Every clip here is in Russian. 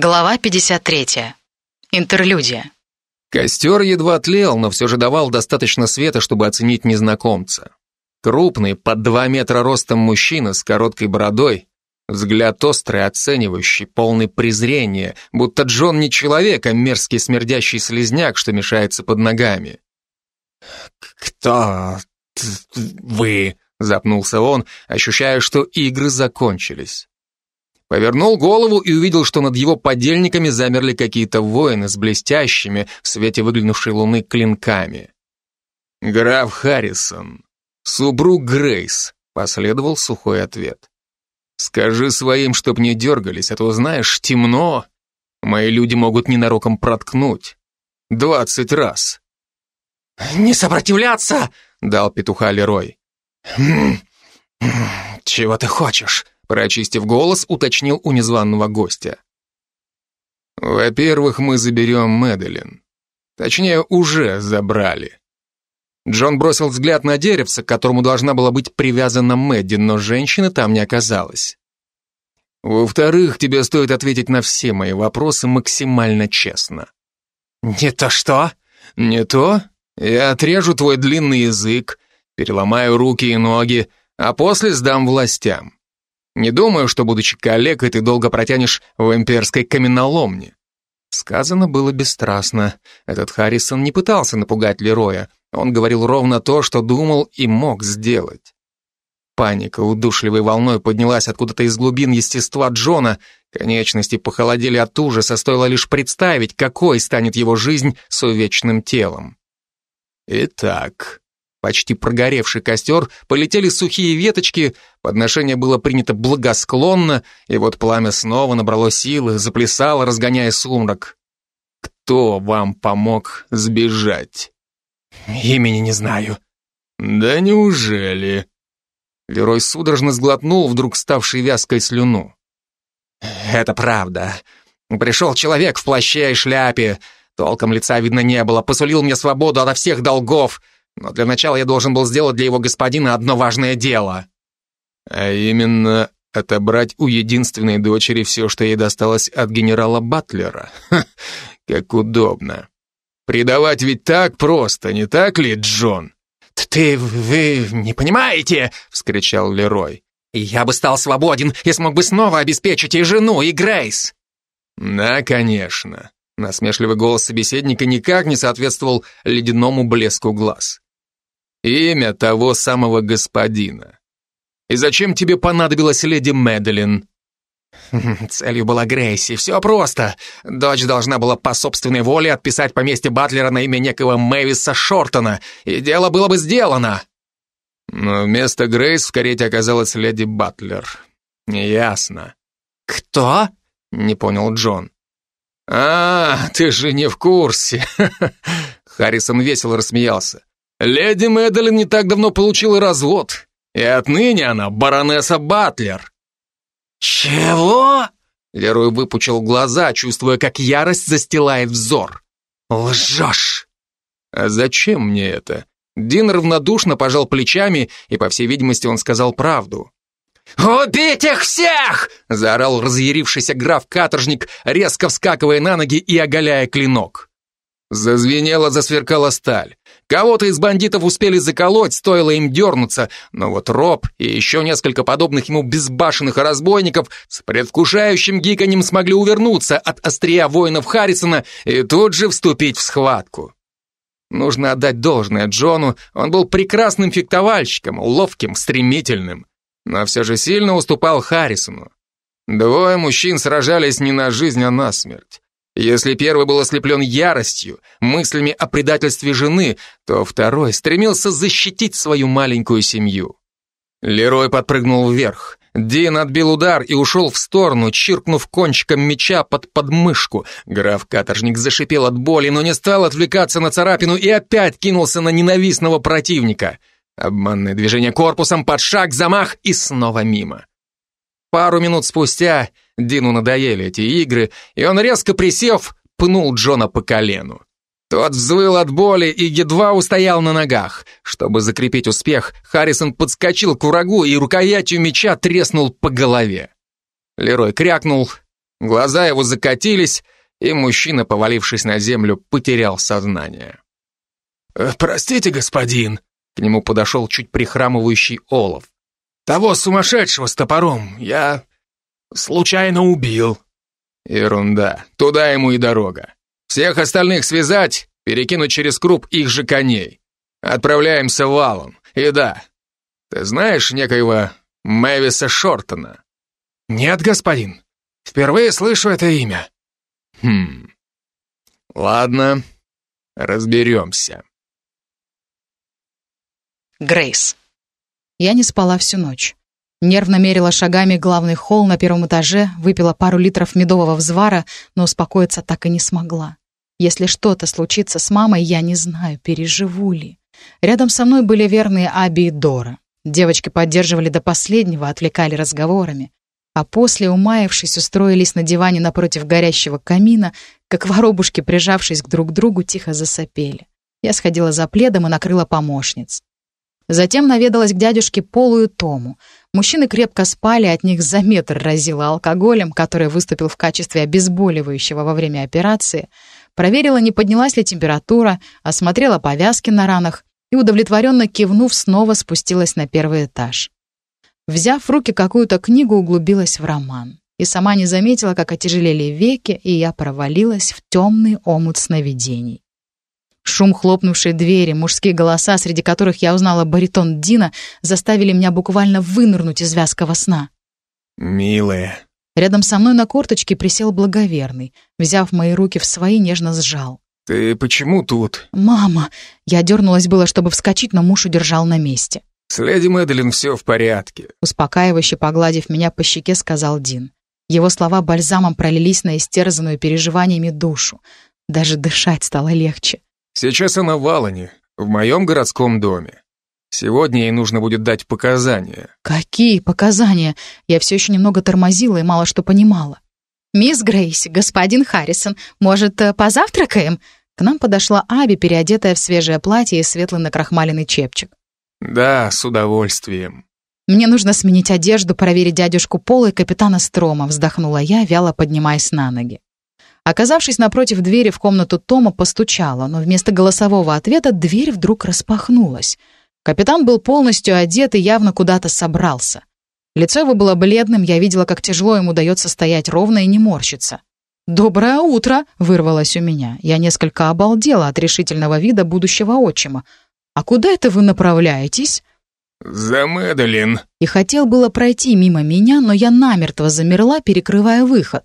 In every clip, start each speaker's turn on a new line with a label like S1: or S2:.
S1: Глава 53. Интерлюдия.
S2: Костер едва тлел, но все же давал достаточно света, чтобы оценить незнакомца. Крупный, под два метра ростом мужчина с короткой бородой, взгляд острый, оценивающий, полный презрения, будто Джон не человек, а мерзкий смердящий слезняк, что мешается под ногами.
S3: «Кто вы?» — запнулся он, ощущая, что игры закончились.
S2: Повернул голову и увидел, что над его подельниками замерли какие-то воины с блестящими в свете выглянувшей луны клинками. «Граф Харрисон, супруг Грейс», — последовал сухой ответ. «Скажи своим, чтоб не дергались, а то, знаешь, темно. Мои люди могут ненароком проткнуть. Двадцать раз».
S3: «Не сопротивляться!»
S2: — дал петуха Лерой.
S3: «Хм, «Чего ты хочешь?»
S2: Прочистив голос, уточнил у незваного гостя. Во-первых, мы заберем Мэдалин. Точнее, уже забрали. Джон бросил взгляд на деревце, к которому должна была быть привязана Мэдди, но женщины там не оказалось. Во-вторых, тебе стоит ответить на все мои вопросы максимально честно.
S3: «Не то что?»
S2: «Не то? Я отрежу твой длинный язык, переломаю руки и ноги, а после сдам властям. Не думаю, что, будучи коллегой, ты долго протянешь в имперской каменоломне. Сказано было бесстрастно. Этот Харрисон не пытался напугать Лероя. Он говорил ровно то, что думал и мог сделать. Паника удушливой волной поднялась откуда-то из глубин естества Джона. Конечности похолодели от ужаса, стоило лишь представить, какой станет его жизнь с увечным телом. Итак, почти прогоревший костер, полетели сухие веточки, подношение было принято благосклонно, и вот пламя снова набрало силы, заплясало, разгоняя сумрак. Кто вам помог сбежать?
S3: Имени не знаю.
S2: Да неужели? Лерой судорожно сглотнул вдруг ставший вязкой слюну.
S3: Это правда. Пришел человек в плаще и шляпе, толком лица видно не было, посулил мне свободу ото всех долгов — но для начала я должен был сделать для его господина одно важное дело.
S2: А именно отобрать у единственной дочери все, что ей досталось от генерала Батлера. Ха, как удобно. Предавать ведь так просто, не так ли, Джон?
S3: «Ты, вы не понимаете!» — вскричал Лерой. «Я бы стал свободен и смог бы снова обеспечить и жену, и Грейс!»
S2: «Да, конечно!» Насмешливый голос собеседника никак не соответствовал ледяному блеску глаз. Имя того самого господина. И зачем тебе понадобилась леди Мэдалин?
S3: Целью была Грейси. Все просто. Дочь должна была по собственной воле отписать поместье Батлера на имя некого Мэвиса Шортона, и дело было бы сделано.
S2: Но вместо Грейс в карете оказалась леди Батлер. Неясно.
S3: «Кто?»
S2: — не понял Джон. «А, ты же не в курсе!» Харрисон весело рассмеялся. Леди Мэдалин не так давно получила развод, и отныне она баронесса Батлер.
S3: Чего?
S2: Лерой выпучил глаза, чувствуя, как ярость застилает взор.
S3: Лжешь!
S2: А зачем мне это? Дин равнодушно пожал плечами, и, по всей видимости, он сказал правду.
S3: «Убить их всех!»
S2: — заорал разъярившийся граф-каторжник, резко вскакивая на ноги и оголяя клинок. Зазвенела, засверкала сталь. Кого-то из бандитов успели заколоть, стоило им дернуться, но вот Роб и еще несколько подобных ему безбашенных разбойников с предвкушающим гиканьем смогли увернуться от острия воинов Харрисона и тут же вступить в схватку. Нужно отдать должное Джону, он был прекрасным фехтовальщиком, ловким, стремительным, но все же сильно уступал Харрисону. Двое мужчин сражались не на жизнь, а на смерть. Если первый был ослеплен яростью, мыслями о предательстве жены, то второй стремился защитить свою маленькую семью. Лерой подпрыгнул вверх. Дин отбил удар и ушел в сторону, чиркнув кончиком меча под подмышку. Граф-каторжник зашипел от боли, но не стал отвлекаться на царапину и опять кинулся на ненавистного противника. Обманное движение корпусом, под шаг, замах и снова мимо. Пару минут спустя Дину надоели эти игры, и он, резко присев, пнул Джона по колену. Тот взвыл от боли и едва устоял на ногах. Чтобы закрепить успех, Харрисон подскочил к врагу и рукоятью меча треснул по голове. Лерой крякнул Глаза его закатились, и мужчина, повалившись на землю, потерял сознание.
S3: «Э, «Простите, господин», —
S2: к нему подошел чуть прихрамывающий Олов.
S3: «Того сумасшедшего с топором я случайно убил».
S2: Ерунда, туда ему и дорога. Всех остальных связать, перекинуть через круп их же коней. Отправляемся в Аллан. И да, ты знаешь некоего Мэвиса Шортона?
S3: Нет, господин. Впервые слышу это имя.
S2: Хм. Ладно, разберемся.
S1: Грейс. Я не спала всю ночь. Нервно мерила шагами главный холл на первом этаже, выпила пару литров медового взвара, но успокоиться так и не смогла. Если что-то случится с мамой, я не знаю, переживу ли. Рядом со мной были верные Аби и Дора. Девочки поддерживали до последнего, отвлекали разговорами. А после, умаявшись, устроились на диване напротив горящего камина, как воробушки, прижавшись к друг другу, тихо засопели. Я сходила за пледом и накрыла помощниц. Затем наведалась к дядюшке Полу и Тому. Мужчины крепко спали, от них за метр разило алкоголем, который выступил в качестве обезболивающего во время операции. Проверила, не поднялась ли температура, осмотрела повязки на ранах и, удовлетворенно кивнув, снова спустилась на первый этаж. Взяв в руки какую-то книгу, углубилась в роман. И сама не заметила, как отяжелели веки, и я провалилась в темный омут сновидений. Шум хлопнувшей двери, мужские голоса, среди которых я узнала баритон Дина, заставили меня буквально вынырнуть из вязкого сна.
S2: «Милая».
S1: Рядом со мной на корточке присел благоверный. Взяв мои руки в свои, нежно сжал.
S2: «Ты почему тут?»
S1: «Мама!» Я дернулась было, чтобы вскочить, но муж удержал на месте.
S2: «С леди Мэдалин все в порядке», —
S1: успокаивающе погладив меня по щеке, сказал Дин. Его слова бальзамом пролились на истерзанную переживаниями душу. Даже дышать стало легче.
S2: Сейчас она в Алане, в моем городском доме. Сегодня ей нужно будет дать показания.
S1: Какие показания? Я все еще немного тормозила и мало что понимала. «Мисс Грейси, господин Харрисон, может, э, позавтракаем?» К нам подошла Аби, переодетая в свежее платье и светлый накрахмаленный чепчик.
S2: «Да, с удовольствием».
S1: «Мне нужно сменить одежду, проверить дядюшку Пола и капитана Строма», вздохнула я, вяло поднимаясь на ноги. Оказавшись напротив двери в комнату Тома, постучала, но вместо голосового ответа дверь вдруг распахнулась. Капитан был полностью одет и явно куда-то собрался. Лицо его было бледным, я видела, как тяжело ему дается стоять ровно и не морщиться. «Доброе утро!» — вырвалось у меня. Я несколько обалдела от решительного вида будущего отчима. «А куда это вы направляетесь?»
S2: «За Мэдалин!»
S1: И хотел было пройти мимо меня, но я намертво замерла, перекрывая выход.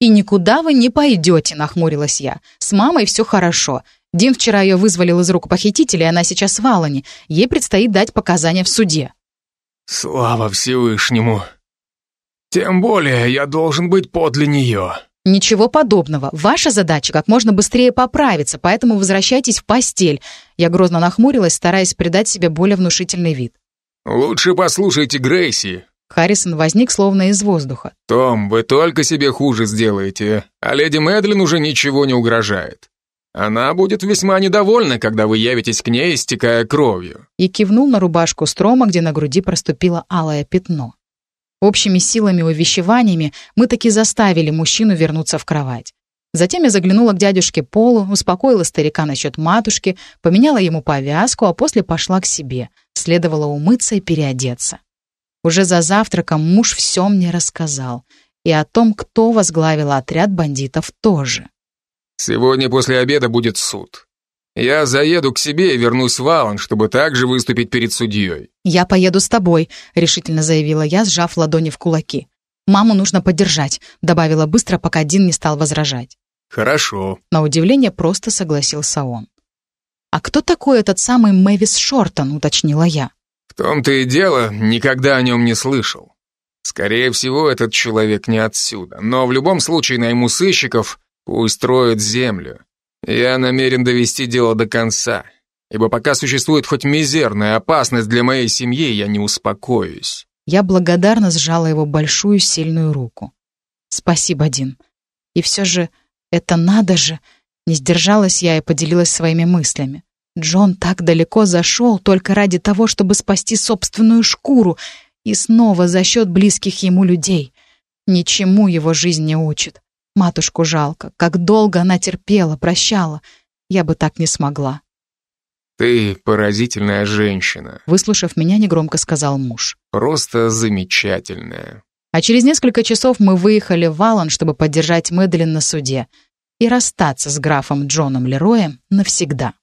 S1: «И никуда вы не пойдете», — нахмурилась я. «С мамой все хорошо. Дин вчера ее вызволил из рук похитителя, и она сейчас в Алане. Ей предстоит дать показания в суде».
S3: «Слава Всевышнему! Тем более я должен быть подле нее».
S1: «Ничего подобного. Ваша задача как можно быстрее поправиться, поэтому возвращайтесь в постель». Я грозно нахмурилась, стараясь придать себе более внушительный вид.
S2: «Лучше послушайте Грейси.
S1: Харрисон возник словно из воздуха.
S2: «Том, вы только себе хуже сделаете, а леди Мэдлин уже ничего не угрожает. Она будет весьма недовольна, когда вы явитесь к ней, истекая кровью».
S1: И кивнул на рубашку Строма, где на груди проступило алое пятно. Общими силами и увещеваниями мы таки заставили мужчину вернуться в кровать. Затем я заглянула к дядюшке Полу, успокоила старика насчет матушки, поменяла ему повязку, а после пошла к себе. Следовало умыться и переодеться. Уже за завтраком муж все мне рассказал. И о том, кто возглавил отряд бандитов тоже.
S2: «Сегодня после обеда будет суд. Я заеду к себе и вернусь в Алан, чтобы также выступить перед судьей».
S1: «Я поеду с тобой», — решительно заявила я, сжав ладони в кулаки. «Маму нужно поддержать», — добавила быстро, пока Дин не стал возражать.
S2: «Хорошо».
S1: На удивление просто согласился он. «А кто такой этот самый Мэвис Шортон?» — уточнила я
S2: том-то и дело, никогда о нем не слышал. Скорее всего, этот человек не отсюда, но в любом случае найму сыщиков, пусть землю. Я намерен довести дело до конца, ибо пока существует хоть мизерная опасность для моей семьи, я не успокоюсь.
S1: Я благодарно сжала его большую сильную руку. Спасибо, Дин. И все же, это надо же. Не сдержалась я и поделилась своими мыслями. Джон так далеко зашел только ради того, чтобы спасти собственную шкуру и снова за счет близких ему людей. Ничему его жизнь не учит. Матушку жалко. Как долго она терпела, прощала. Я бы так не смогла.
S2: «Ты поразительная женщина», —
S1: выслушав меня, негромко сказал муж.
S2: «Просто замечательная».
S1: А через несколько часов мы выехали в Валан, чтобы поддержать Мэдлин на суде и расстаться с графом Джоном Лероем навсегда.